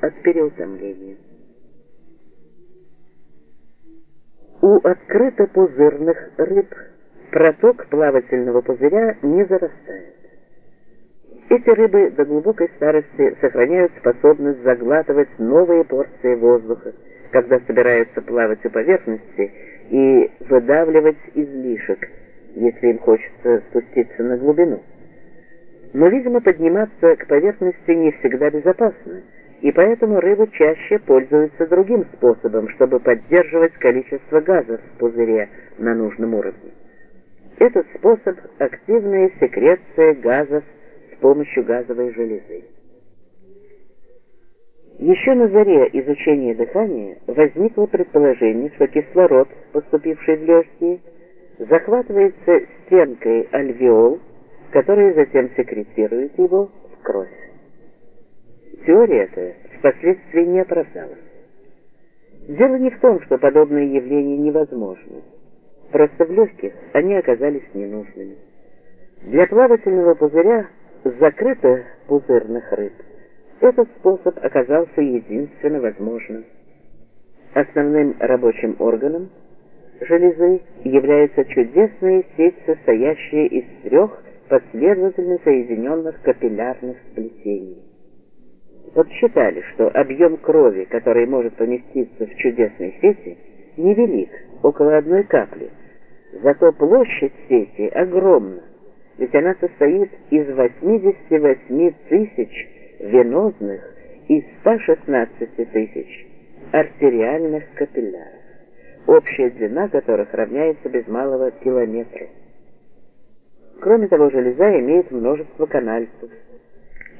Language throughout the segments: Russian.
от переутомления. У открыто-пузырных рыб проток плавательного пузыря не зарастает. Эти рыбы до глубокой старости сохраняют способность заглатывать новые порции воздуха, когда собираются плавать у поверхности, и выдавливать излишек, если им хочется спуститься на глубину. Но, видимо, подниматься к поверхности не всегда безопасно, и поэтому рыбы чаще пользуются другим способом, чтобы поддерживать количество газов в пузыре на нужном уровне. Этот способ – активная секреция газов с помощью газовой железы. Еще на заре изучения дыхания возникло предположение, что кислород, поступивший в легкие, захватывается стенкой альвеол, которая затем секретирует его в кровь. Теория эта впоследствии не оправдалась. Дело не в том, что подобные явления невозможны. Просто в легких они оказались ненужными. Для плавательного пузыря закрыто пузырных рыб этот способ оказался единственно возможным. Основным рабочим органом железы является чудесная сеть, состоящая из трех последовательно соединенных капиллярных сплетений. Подсчитали, что объем крови, который может поместиться в чудесной сети, невелик, около одной капли. Зато площадь сети огромна, ведь она состоит из 88 тысяч венозных и 116 тысяч артериальных капилляров, общая длина которых равняется без малого километру. Кроме того, железа имеет множество канальцев.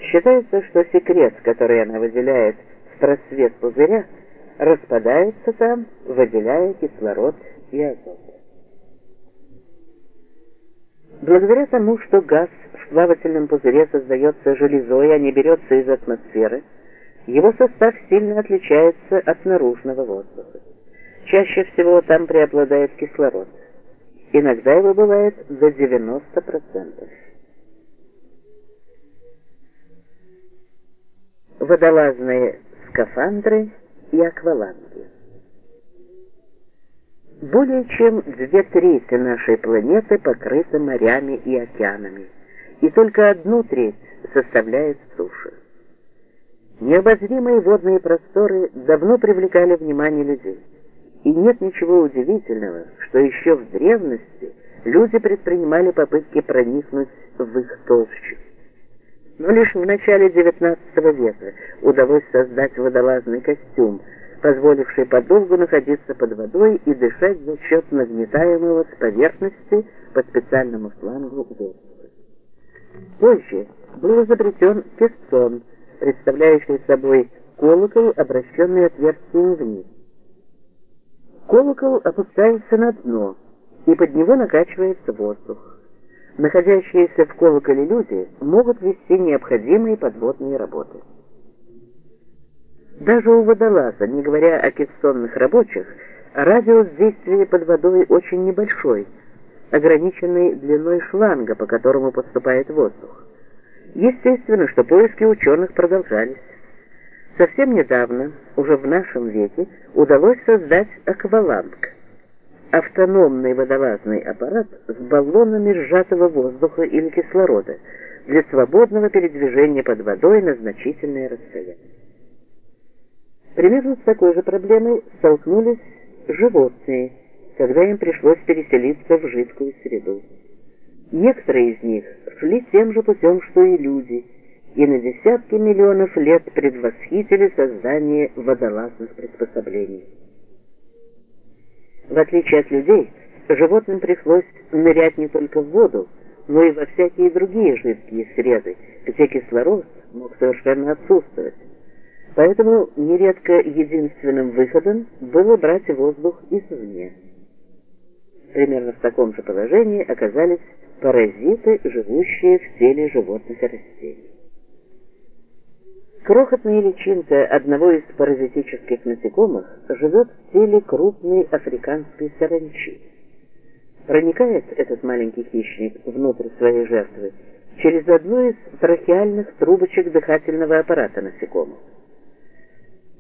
Считается, что секрет, который она выделяет в просвет пузыря, распадается там, выделяя кислород и азот. Благодаря тому, что газ в плавательном пузыре создается железой, а не берется из атмосферы, его состав сильно отличается от наружного воздуха. Чаще всего там преобладает кислород. Иногда его бывает до 90%. Водолазные скафандры и акваланги. Более чем две трети нашей планеты покрыты морями и океанами, и только одну треть составляет суша. Необозримые водные просторы давно привлекали внимание людей, и нет ничего удивительного, что еще в древности люди предпринимали попытки проникнуть в их толщу. Но лишь в начале XIX века удалось создать водолазный костюм – позволивший подолгу находиться под водой и дышать за счет нагнетаемого с поверхности по специальному шлангу воздуха. Позже был изобретен песцон, представляющий собой колокол, обращенный отверстием вниз. Колокол опускается на дно, и под него накачивается воздух. Находящиеся в колоколе люди могут вести необходимые подводные работы. Даже у водолаза, не говоря о кессонных рабочих, радиус действия под водой очень небольшой, ограниченный длиной шланга, по которому поступает воздух. Естественно, что поиски ученых продолжались. Совсем недавно, уже в нашем веке, удалось создать акваланг – автономный водолазный аппарат с баллонами сжатого воздуха или кислорода для свободного передвижения под водой на значительное расстояние. Примерно с такой же проблемой столкнулись животные, когда им пришлось переселиться в жидкую среду. Некоторые из них шли тем же путем, что и люди, и на десятки миллионов лет предвосхитили создание водолазных приспособлений. В отличие от людей, животным пришлось нырять не только в воду, но и во всякие другие жидкие среды, где кислород мог совершенно отсутствовать. Поэтому нередко единственным выходом было брать воздух извне. Примерно в таком же положении оказались паразиты, живущие в теле животных и растений. Крохотная личинка одного из паразитических насекомых живет в теле крупной африканской саранчи. Проникает этот маленький хищник внутрь своей жертвы через одну из трахеальных трубочек дыхательного аппарата насекомых.